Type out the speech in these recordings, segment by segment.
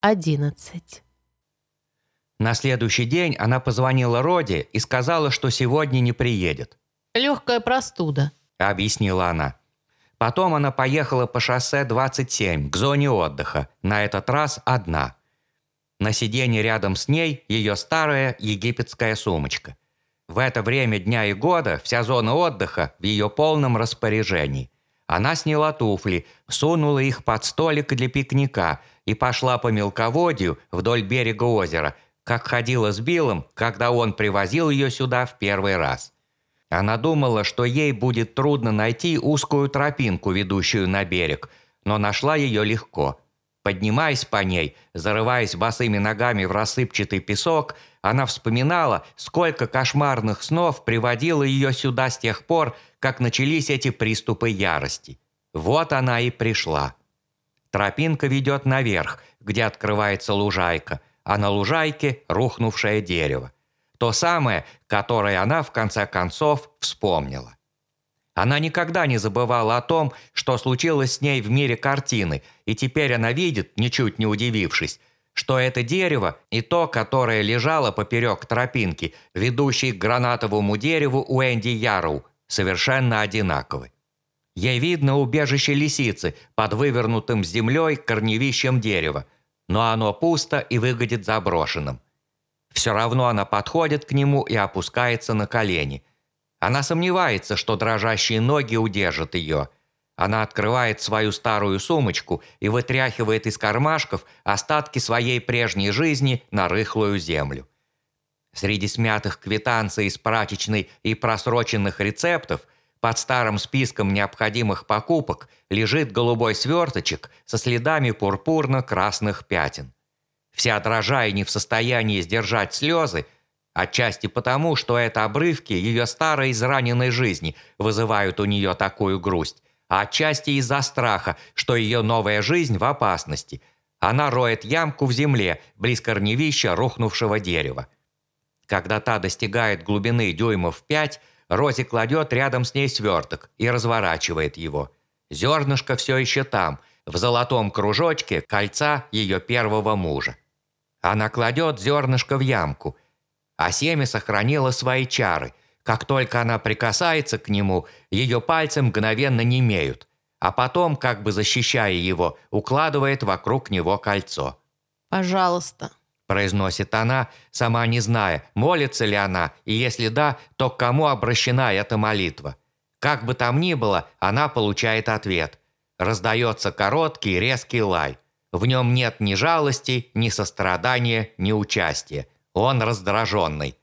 11. На следующий день она позвонила Роди и сказала, что сегодня не приедет. Легкая простуда. Объяснила она. Потом она поехала по шоссе 27 к зоне отдыха, на этот раз одна. На сиденье рядом с ней ее старая египетская сумочка. В это время дня и года вся зона отдыха в ее полном распоряжении. Она сняла туфли, сунула их под столик для пикника и пошла по мелководью вдоль берега озера, как ходила с Биллом, когда он привозил ее сюда в первый раз. Она думала, что ей будет трудно найти узкую тропинку, ведущую на берег, но нашла ее легко. Поднимаясь по ней, зарываясь босыми ногами в рассыпчатый песок, она вспоминала, сколько кошмарных снов приводило ее сюда с тех пор, как начались эти приступы ярости. Вот она и пришла. Тропинка ведет наверх, где открывается лужайка, а на лужайке рухнувшее дерево. То самое, которое она в конце концов вспомнила. Она никогда не забывала о том, что случилось с ней в мире картины, и теперь она видит, ничуть не удивившись, что это дерево и то, которое лежало поперек тропинки, ведущей к гранатовому дереву у Энди Ярроу, совершенно одинаковы. Ей видно убежище лисицы под вывернутым землей корневищем дерева, но оно пусто и выглядит заброшенным. Все равно она подходит к нему и опускается на колени. Она сомневается, что дрожащие ноги удержат ее. Она открывает свою старую сумочку и вытряхивает из кармашков остатки своей прежней жизни на рыхлую землю. Среди смятых квитанций из прачечной и просроченных рецептов – под старым списком необходимых покупок лежит голубой сверточек со следами пурпурно-красных пятен. Вся дрожа и не в состоянии сдержать слезы, отчасти потому, что это обрывки ее старой израненной жизни вызывают у нее такую грусть, а отчасти из-за страха, что ее новая жизнь в опасности. Она роет ямку в земле, близ корневища рухнувшего дерева. Когда та достигает глубины дюймов пять, Рози кладет рядом с ней сверток и разворачивает его. Зернышко все еще там, в золотом кружочке кольца ее первого мужа. Она кладет зернышко в ямку, а семя сохранило свои чары. Как только она прикасается к нему, ее пальцы мгновенно немеют, а потом, как бы защищая его, укладывает вокруг него кольцо. «Пожалуйста», произносит она, сама не зная, молится ли она, и если да, то к кому обращена эта молитва. Как бы там ни было, она получает ответ. Раздается короткий резкий лай. В нем нет ни жалости, ни сострадания, ни участия. Он раздраженный.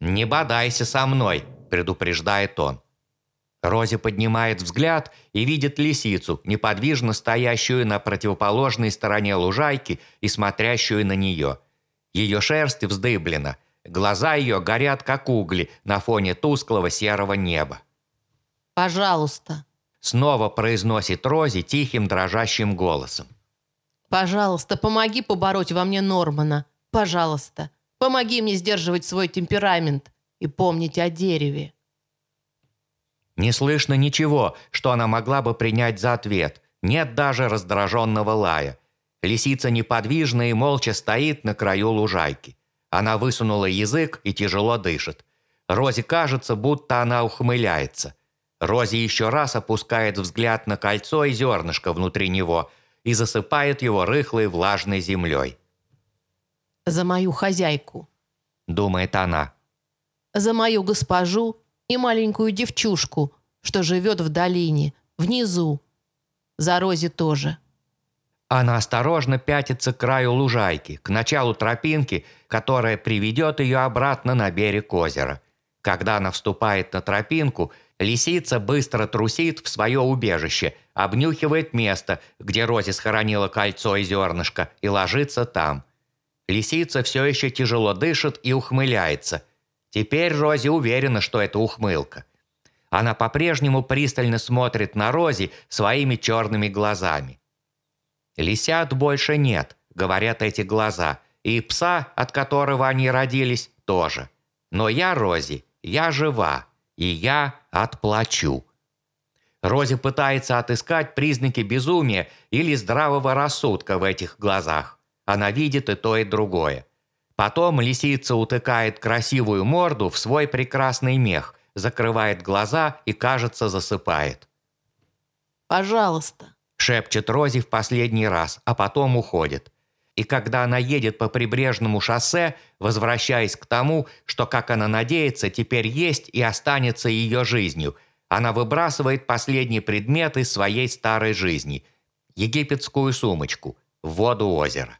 «Не бодайся со мной», – предупреждает он. Рози поднимает взгляд и видит лисицу, неподвижно стоящую на противоположной стороне лужайки и смотрящую на нее. Ее шерсть вздыблена, глаза ее горят, как угли, на фоне тусклого серого неба. «Пожалуйста», — снова произносит Рози тихим дрожащим голосом. «Пожалуйста, помоги побороть во мне Нормана. Пожалуйста, помоги мне сдерживать свой темперамент и помнить о дереве». Не слышно ничего, что она могла бы принять за ответ. Нет даже раздраженного лая. Лисица неподвижно и молча стоит на краю лужайки. Она высунула язык и тяжело дышит. Розе кажется, будто она ухмыляется. Рози еще раз опускает взгляд на кольцо и зернышко внутри него и засыпает его рыхлой влажной землей. «За мою хозяйку», — думает она. «За мою госпожу и маленькую девчушку, что живет в долине, внизу. За Рози тоже. Она осторожно пятится к краю лужайки, к началу тропинки, которая приведет ее обратно на берег озера. Когда она вступает на тропинку, лисица быстро трусит в свое убежище, обнюхивает место, где Рози схоронила кольцо и зернышко, и ложится там. Лисица все еще тяжело дышит и ухмыляется. Теперь Рози уверена, что это ухмылка. Она по-прежнему пристально смотрит на Рози своими черными глазами. «Лисят больше нет», — говорят эти глаза, и пса, от которого они родились, тоже. Но я, Рози, я жива, и я отплачу. Рози пытается отыскать признаки безумия или здравого рассудка в этих глазах. Она видит и то, и другое. Потом лисица утыкает красивую морду в свой прекрасный мех, закрывает глаза и, кажется, засыпает. Пожалуйста. Шепчет Рози в последний раз, а потом уходит. И когда она едет по прибрежному шоссе, возвращаясь к тому, что, как она надеется, теперь есть и останется ее жизнью, она выбрасывает последний предмет из своей старой жизни – египетскую сумочку в воду озера.